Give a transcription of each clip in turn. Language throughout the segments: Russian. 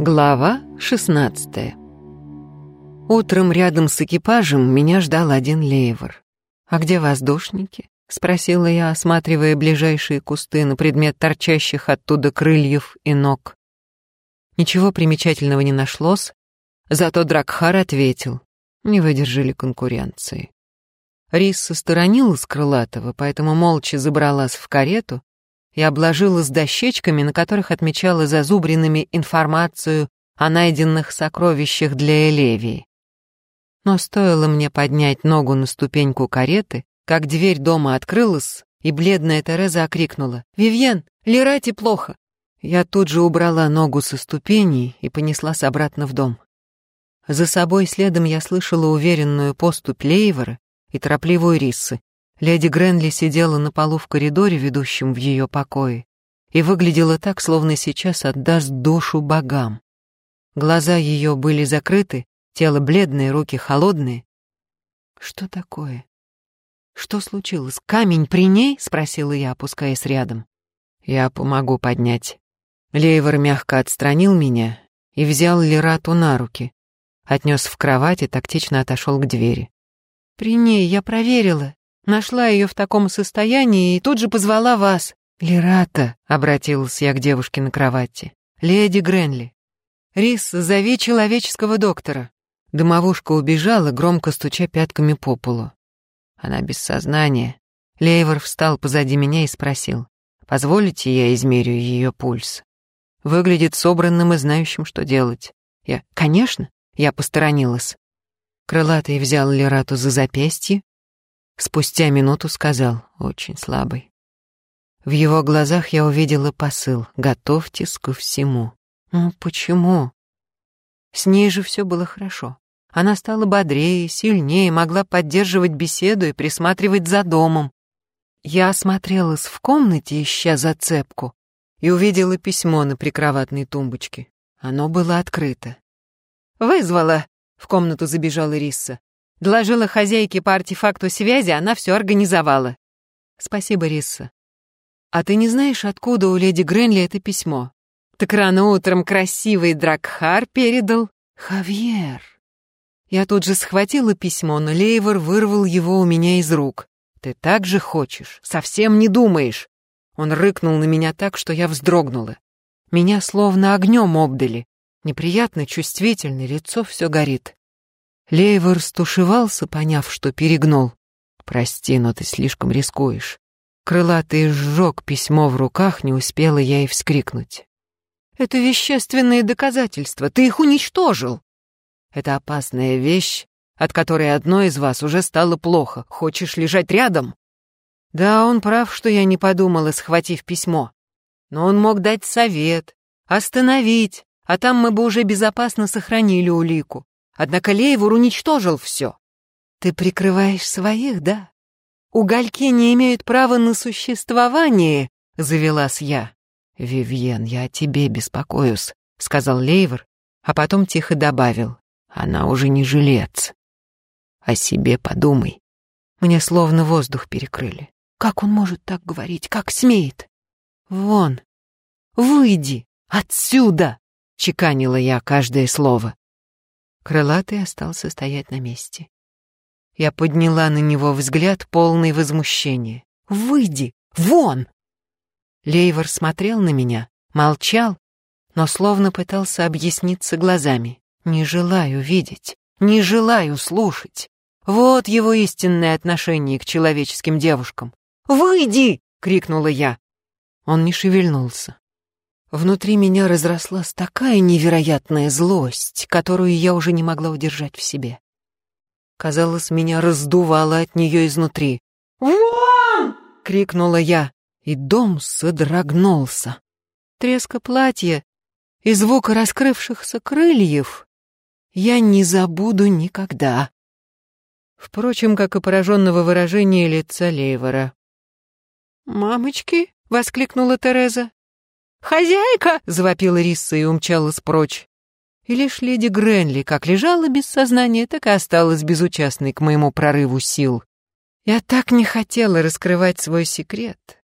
Глава 16 Утром рядом с экипажем меня ждал один лейвор. «А где воздушники?» — спросила я, осматривая ближайшие кусты на предмет торчащих оттуда крыльев и ног. Ничего примечательного не нашлось, зато Дракхар ответил. Не выдержали конкуренции. Рис состоронилась крылатого, поэтому молча забралась в карету и обложилась дощечками, на которых отмечала зазубренными информацию о найденных сокровищах для Элевии. Но стоило мне поднять ногу на ступеньку кареты, как дверь дома открылась, и бледная Тереза окрикнула «Вивьен, Лерате плохо!» Я тут же убрала ногу со ступеней и понеслась обратно в дом. За собой следом я слышала уверенную поступь Лейвера и торопливую Риссы. Леди Гренли сидела на полу в коридоре, ведущем в ее покое, и выглядела так, словно сейчас отдаст душу богам. Глаза ее были закрыты, тело бледное, руки холодные. Что такое? Что случилось? Камень при ней? спросила я, опускаясь рядом. Я помогу поднять. Лейвор мягко отстранил меня и взял Лерату на руки, отнес в кровать и тактично отошел к двери. При ней я проверила, Нашла ее в таком состоянии и тут же позвала вас. Лерата, обратилась я к девушке на кровати. Леди Гренли. Рис, зови человеческого доктора. Домовушка убежала, громко стуча пятками по полу. Она без сознания. Лейвор встал позади меня и спросил. «Позволите, я измерю ее пульс?» Выглядит собранным и знающим, что делать. Я, конечно, я посторонилась. Крылатый взял Лерату за запястье, Спустя минуту сказал, очень слабый. В его глазах я увидела посыл «Готовьтесь ко всему». Ну, почему? С ней же все было хорошо. Она стала бодрее, сильнее, могла поддерживать беседу и присматривать за домом. Я осмотрелась в комнате, ища зацепку, и увидела письмо на прикроватной тумбочке. Оно было открыто. «Вызвала!» — в комнату забежала Рисса. Доложила хозяйке по артефакту связи, она все организовала. Спасибо, Рисса. А ты не знаешь, откуда у леди Гренли это письмо? Так рано утром красивый Дракхар передал Хавьер. Я тут же схватила письмо, но Лейвор вырвал его у меня из рук. Ты так же хочешь, совсем не думаешь. Он рыкнул на меня так, что я вздрогнула. Меня словно огнем обдали. Неприятно, чувствительно, лицо все горит. Лейвор стушевался, поняв, что перегнул. «Прости, но ты слишком рискуешь». Крылатый сжег письмо в руках, не успела я и вскрикнуть. «Это вещественные доказательства, ты их уничтожил!» «Это опасная вещь, от которой одной из вас уже стало плохо. Хочешь лежать рядом?» Да, он прав, что я не подумала, схватив письмо. Но он мог дать совет, остановить, а там мы бы уже безопасно сохранили улику. Однако Лейвур уничтожил все. Ты прикрываешь своих, да? Угольки не имеют права на существование, завелась я. Вивьен, я о тебе беспокоюсь, сказал Лейвор, а потом тихо добавил. Она уже не жилец. О себе подумай. Мне словно воздух перекрыли. Как он может так говорить? Как смеет? Вон, выйди отсюда, чеканила я каждое слово. Крылатый остался стоять на месте. Я подняла на него взгляд, полный возмущения. «Выйди! Вон!» Лейвор смотрел на меня, молчал, но словно пытался объясниться глазами. «Не желаю видеть, не желаю слушать. Вот его истинное отношение к человеческим девушкам. «Выйди!» — крикнула я. Он не шевельнулся. Внутри меня разрослась такая невероятная злость, которую я уже не могла удержать в себе. Казалось, меня раздувало от нее изнутри. «Вон!» — крикнула я, и дом содрогнулся. Треска платья и звук раскрывшихся крыльев я не забуду никогда. Впрочем, как и пораженного выражения лица Лейвора. «Мамочки!» — воскликнула Тереза. «Хозяйка!» — завопила Рисса и умчалась прочь. И лишь леди Гренли как лежала без сознания, так и осталась безучастной к моему прорыву сил. Я так не хотела раскрывать свой секрет,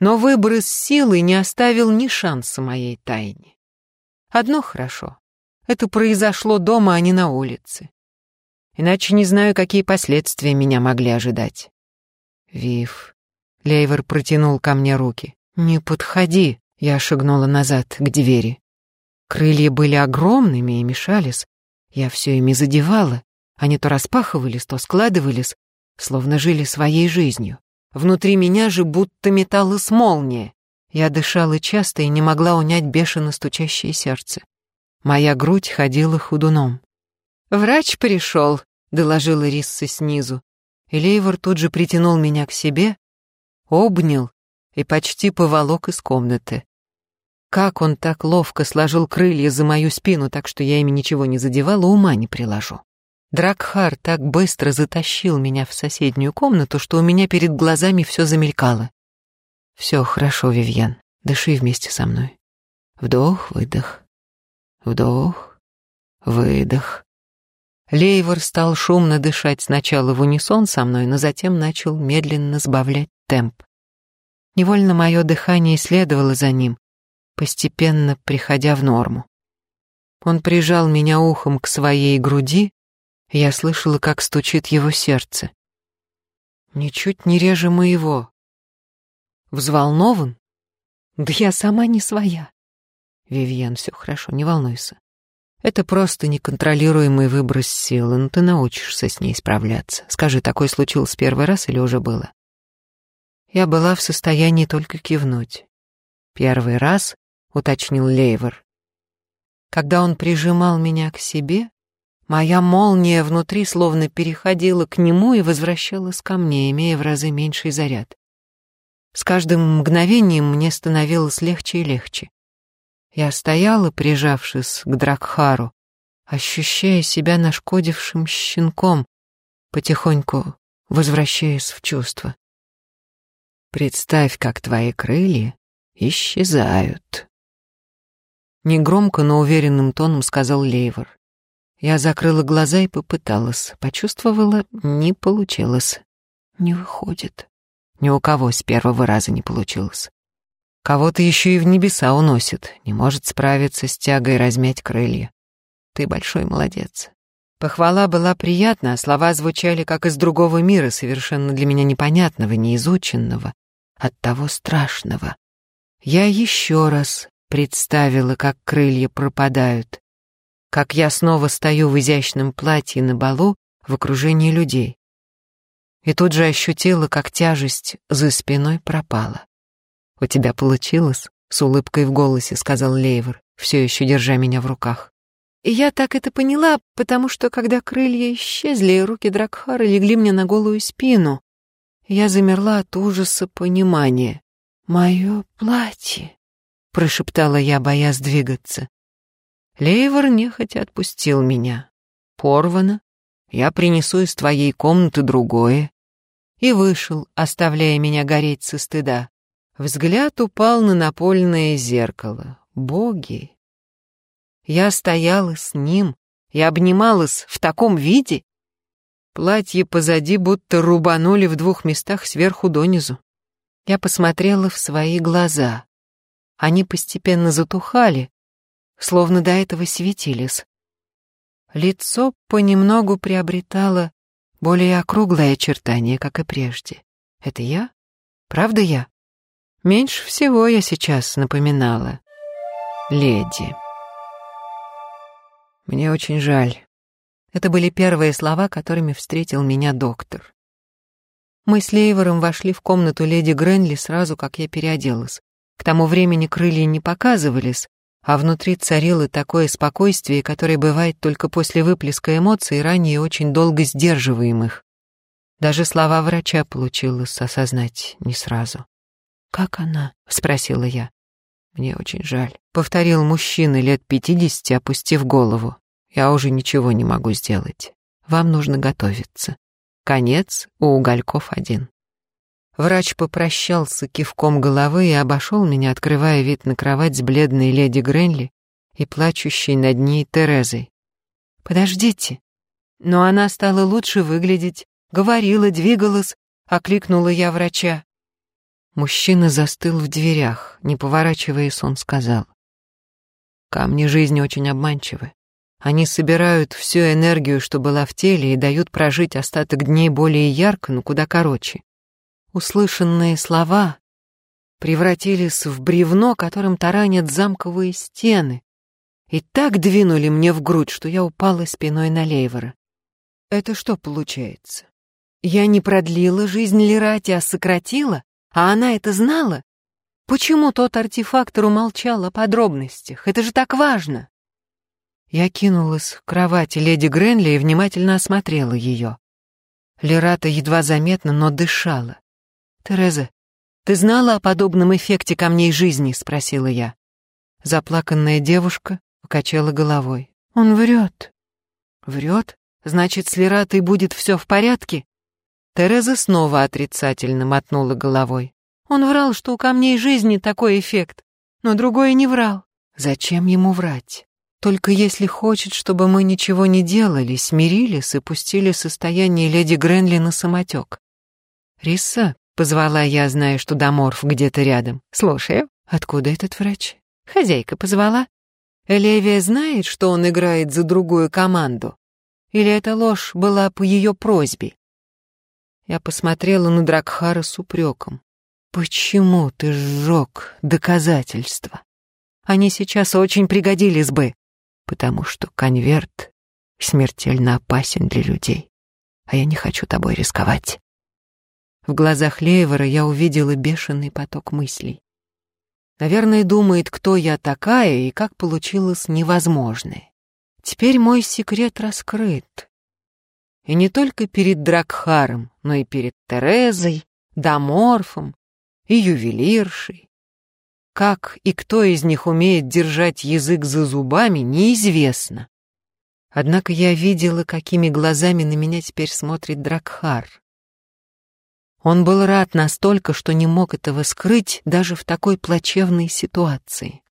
но выброс силы не оставил ни шанса моей тайне. Одно хорошо. Это произошло дома, а не на улице. Иначе не знаю, какие последствия меня могли ожидать. Вив. Лейвер протянул ко мне руки. «Не подходи!» Я шагнула назад, к двери. Крылья были огромными и мешались. Я все ими задевала. Они то распахивались, то складывались, словно жили своей жизнью. Внутри меня же будто металлась молния. Я дышала часто и не могла унять бешено стучащее сердце. Моя грудь ходила ходуном. «Врач пришел», — доложила Рисса снизу. И Лейвор тут же притянул меня к себе, обнял и почти поволок из комнаты. Как он так ловко сложил крылья за мою спину, так что я ими ничего не задевала, ума не приложу. Дракхар так быстро затащил меня в соседнюю комнату, что у меня перед глазами все замелькало. Все хорошо, Вивьен, дыши вместе со мной. Вдох, выдох. Вдох, выдох. Лейвор стал шумно дышать сначала в унисон со мной, но затем начал медленно сбавлять темп. Невольно мое дыхание следовало за ним, постепенно приходя в норму. Он прижал меня ухом к своей груди, и я слышала, как стучит его сердце. Ничуть не реже моего. Взволнован? Да я сама не своя. Вивьен, все хорошо, не волнуйся. Это просто неконтролируемый выброс силы, но ты научишься с ней справляться. Скажи, такое случилось первый раз или уже было? Я была в состоянии только кивнуть. Первый раз уточнил Лейвер. Когда он прижимал меня к себе, моя молния внутри словно переходила к нему и возвращалась ко мне, имея в разы меньший заряд. С каждым мгновением мне становилось легче и легче. Я стояла, прижавшись к Дракхару, ощущая себя нашкодившим щенком, потихоньку возвращаясь в чувство. Представь, как твои крылья исчезают. Негромко, но уверенным тоном сказал Лейвор. Я закрыла глаза и попыталась. Почувствовала, не получилось. Не выходит. Ни у кого с первого раза не получилось. Кого-то еще и в небеса уносит, не может справиться с тягой размять крылья. Ты большой молодец. Похвала была приятна, а слова звучали как из другого мира, совершенно для меня непонятного, неизученного, оттого страшного. Я еще раз Представила, как крылья пропадают, как я снова стою в изящном платье на балу в окружении людей. И тут же ощутила, как тяжесть за спиной пропала. «У тебя получилось?» — с улыбкой в голосе сказал Лейвер, все еще держа меня в руках. И я так это поняла, потому что, когда крылья исчезли, руки Дракхара легли мне на голую спину, я замерла от ужаса понимания. «Мое платье!» прошептала я, боясь двигаться. Лейвор нехотя отпустил меня. Порвано. Я принесу из твоей комнаты другое. И вышел, оставляя меня гореть со стыда. Взгляд упал на напольное зеркало. Боги! Я стояла с ним и обнималась в таком виде. Платье позади будто рубанули в двух местах сверху донизу. Я посмотрела в свои глаза. Они постепенно затухали, словно до этого светились. Лицо понемногу приобретало более округлое очертание, как и прежде. Это я? Правда я? Меньше всего я сейчас напоминала. Леди. Мне очень жаль. Это были первые слова, которыми встретил меня доктор. Мы с Лейвором вошли в комнату леди Гренли сразу, как я переоделась. К тому времени крылья не показывались, а внутри царило такое спокойствие, которое бывает только после выплеска эмоций, ранее очень долго сдерживаемых. Даже слова врача получилось осознать не сразу. «Как она?» — спросила я. «Мне очень жаль», — повторил мужчина лет пятидесяти, опустив голову. «Я уже ничего не могу сделать. Вам нужно готовиться. Конец у угольков один». Врач попрощался кивком головы и обошел меня, открывая вид на кровать с бледной леди Гренли и плачущей над ней Терезой. «Подождите!» Но она стала лучше выглядеть, говорила, двигалась, окликнула я врача. Мужчина застыл в дверях, не поворачиваясь, он сказал. Камни жизни очень обманчивы. Они собирают всю энергию, что была в теле, и дают прожить остаток дней более ярко, но куда короче. Услышанные слова превратились в бревно, которым таранят замковые стены, и так двинули мне в грудь, что я упала спиной на Лейвора. Это что получается? Я не продлила жизнь Лерати, а сократила? А она это знала? Почему тот артефактор умолчал о подробностях? Это же так важно. Я кинулась к кровати леди Гренли и внимательно осмотрела ее. Лерата едва заметно, но дышала. «Тереза, ты знала о подобном эффекте камней жизни?» — спросила я. Заплаканная девушка покачала головой. «Он врет». «Врет? Значит, с Лератой будет все в порядке?» Тереза снова отрицательно мотнула головой. «Он врал, что у камней жизни такой эффект, но другой не врал. Зачем ему врать? Только если хочет, чтобы мы ничего не делали, смирились и пустили состояние леди Гренли на самотек. «Риса», — позвала я, зная, что Даморф где-то рядом. «Слушаю. Откуда этот врач?» «Хозяйка позвала». «Элевия знает, что он играет за другую команду? Или эта ложь была по ее просьбе?» Я посмотрела на Дракхара с упреком. «Почему ты сжег доказательства? Они сейчас очень пригодились бы потому что конверт смертельно опасен для людей, а я не хочу тобой рисковать. В глазах Лейвора я увидела бешеный поток мыслей. Наверное, думает, кто я такая и как получилось невозможное. Теперь мой секрет раскрыт. И не только перед Дракхаром, но и перед Терезой, Даморфом и ювелиршей, как и кто из них умеет держать язык за зубами, неизвестно. Однако я видела, какими глазами на меня теперь смотрит Дракхар. Он был рад настолько, что не мог этого скрыть даже в такой плачевной ситуации.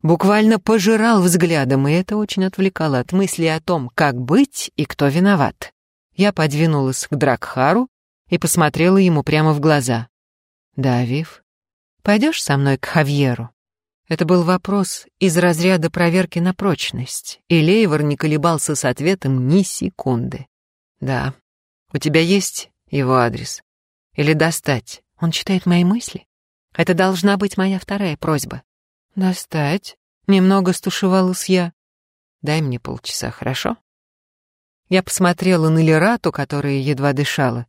Буквально пожирал взглядом, и это очень отвлекало от мысли о том, как быть и кто виноват. Я подвинулась к Дракхару и посмотрела ему прямо в глаза. «Да, Вив, Пойдешь со мной к Хавьеру?» Это был вопрос из разряда проверки на прочность, и Лейвор не колебался с ответом ни секунды. «Да. У тебя есть его адрес? Или достать? Он читает мои мысли? Это должна быть моя вторая просьба». «Достать?» — немного стушевалась я. «Дай мне полчаса, хорошо?» Я посмотрела на Лерату, которая едва дышала.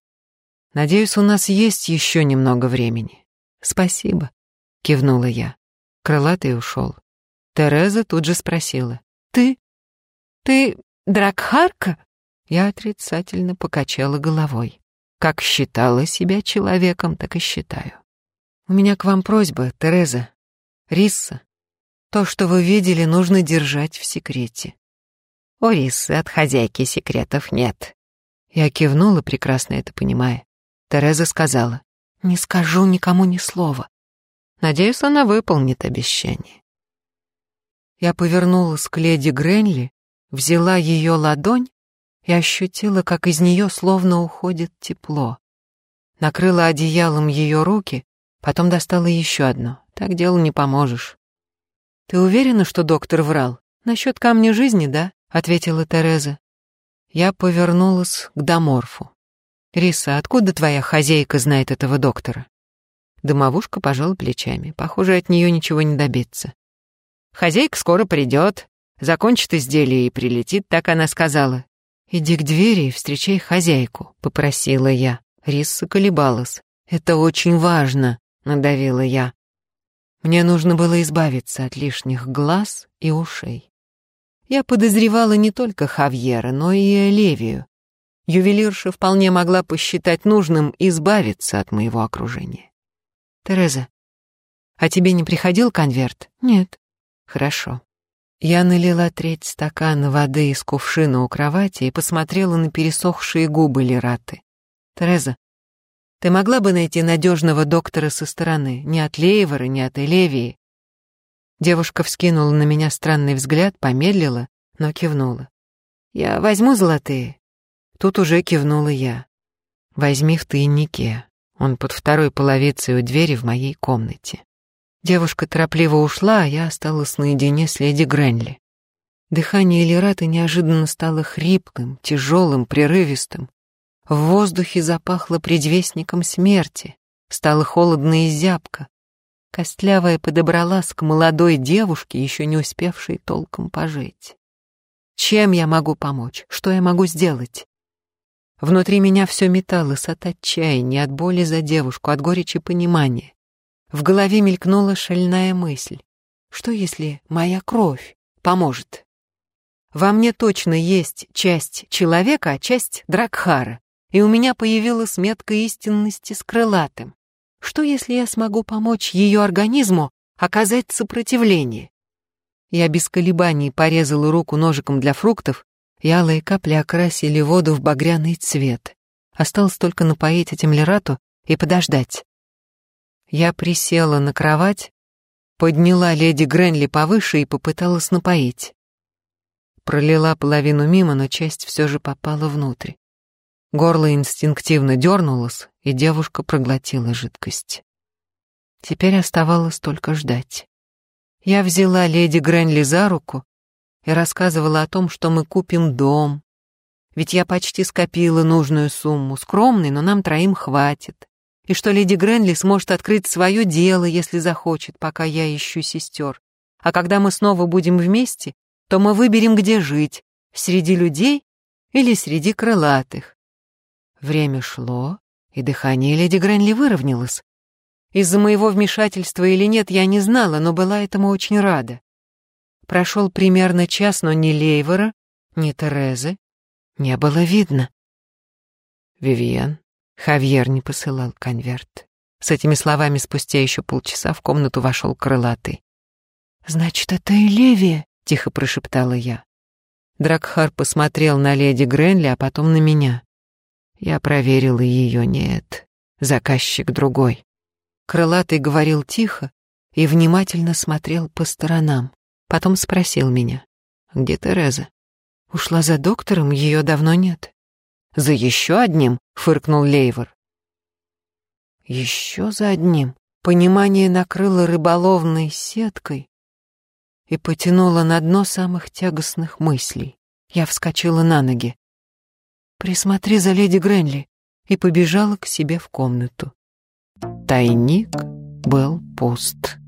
«Надеюсь, у нас есть еще немного времени». «Спасибо», — кивнула я. Крылатый ушел. Тереза тут же спросила. «Ты? Ты Дракхарка?» Я отрицательно покачала головой. Как считала себя человеком, так и считаю. «У меня к вам просьба, Тереза. Рисса, то, что вы видели, нужно держать в секрете». «У Риссы от хозяйки секретов нет». Я кивнула, прекрасно это понимая. Тереза сказала. Не скажу никому ни слова. Надеюсь, она выполнит обещание. Я повернулась к леди Гренли, взяла ее ладонь и ощутила, как из нее словно уходит тепло. Накрыла одеялом ее руки, потом достала еще одно. Так делу не поможешь. «Ты уверена, что доктор врал? Насчет камня жизни, да?» — ответила Тереза. Я повернулась к Доморфу. «Риса, откуда твоя хозяйка знает этого доктора?» Домовушка пожала плечами. Похоже, от нее ничего не добиться. «Хозяйка скоро придет, закончит изделие и прилетит», так она сказала. «Иди к двери и встречай хозяйку», — попросила я. Риса колебалась. «Это очень важно», — надавила я. Мне нужно было избавиться от лишних глаз и ушей. Я подозревала не только Хавьера, но и Левию, ювелирша вполне могла посчитать нужным избавиться от моего окружения. «Тереза, а тебе не приходил конверт?» «Нет». «Хорошо». Я налила треть стакана воды из кувшина у кровати и посмотрела на пересохшие губы Лераты. «Тереза, ты могла бы найти надежного доктора со стороны, не от Лейвора, не от Элевии?» Девушка вскинула на меня странный взгляд, помедлила, но кивнула. «Я возьму золотые, Тут уже кивнула я. «Возьми в тайнике. Он под второй половицей у двери в моей комнате». Девушка торопливо ушла, а я осталась наедине с леди Гренли. Дыхание Элираты неожиданно стало хриплым, тяжелым, прерывистым. В воздухе запахло предвестником смерти, стало холодно и зябко. Костлявая подобралась к молодой девушке, еще не успевшей толком пожить. Чем я могу помочь? Что я могу сделать? Внутри меня все металось от отчаяния, от боли за девушку, от горечи понимания. В голове мелькнула шальная мысль. Что если моя кровь поможет? Во мне точно есть часть человека, а часть Дракхара, и у меня появилась метка истинности с крылатым. Что если я смогу помочь ее организму оказать сопротивление? Я без колебаний порезала руку ножиком для фруктов, и алые капли окрасили воду в багряный цвет. Осталось только напоить этим лерату и подождать. Я присела на кровать, подняла леди Гренли повыше и попыталась напоить. Пролила половину мимо, но часть все же попала внутрь. Горло инстинктивно дернулось, и девушка проглотила жидкость. Теперь оставалось только ждать. Я взяла леди Гренли за руку и рассказывала о том, что мы купим дом. Ведь я почти скопила нужную сумму, скромный, но нам троим хватит и что леди Гренли сможет открыть свое дело, если захочет, пока я ищу сестер. А когда мы снова будем вместе, то мы выберем, где жить, среди людей или среди крылатых. Время шло, и дыхание леди Гренли выровнялось. Из-за моего вмешательства или нет, я не знала, но была этому очень рада. Прошел примерно час, но ни Лейвора, ни Терезы не было видно. «Вивиан, Хавьер не посылал конверт. С этими словами спустя еще полчаса в комнату вошел крылатый. «Значит, это Элевия?» — тихо прошептала я. Дракхар посмотрел на леди Гренли, а потом на меня. Я проверила ее, нет. Заказчик другой. Крылатый говорил тихо и внимательно смотрел по сторонам. Потом спросил меня, где Тереза? Ушла за доктором, ее давно нет. За еще одним фыркнул Лейвор. Еще за одним понимание накрыло рыболовной сеткой и потянуло на дно самых тягостных мыслей. Я вскочила на ноги. «Присмотри за леди Гренли» и побежала к себе в комнату. Тайник был пуст.